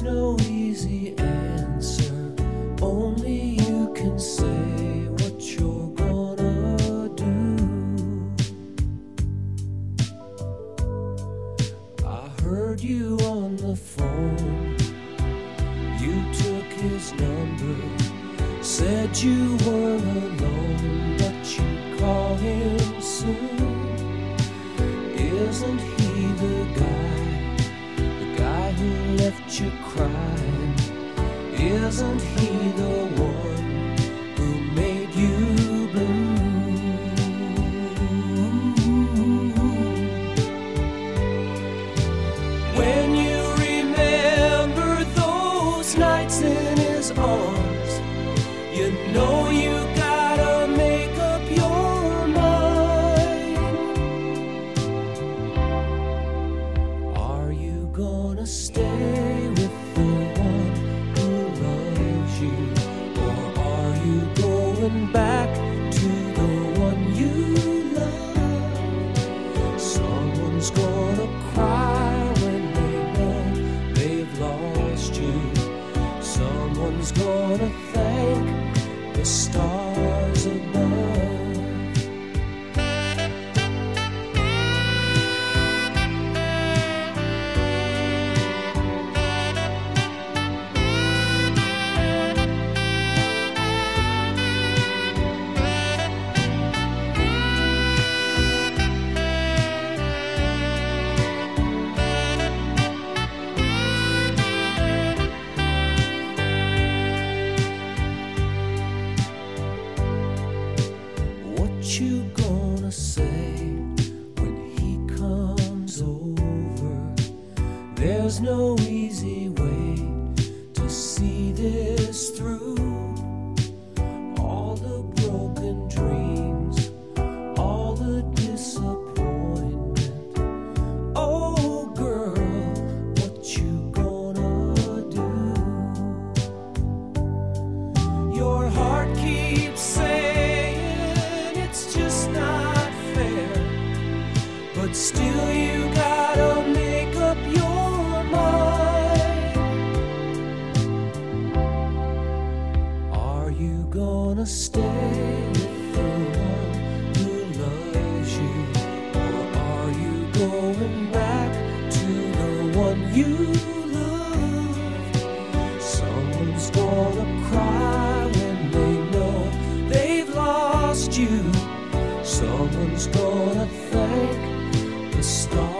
there's no easy answer. Only you can say what you're gonna do. I heard you on the phone. You took his number. Said you were alone, but you'd call him soon. Isn't he the guy? The guy who left you crying? Isn't he the one who made you blue? When you remember those nights in his arms, you know you gotta make up your mind. Are you gonna stay going back There's no easy way to see this through. All the broken dreams, all the disappointment. Oh, girl, what you gonna do? Your heart keeps saying it's just not fair, but still you got. gonna stay with the one who loves you? Or are you going back to the one you? Someone's gonna cry when they know they've lost you. Someone's gonna thank the stars.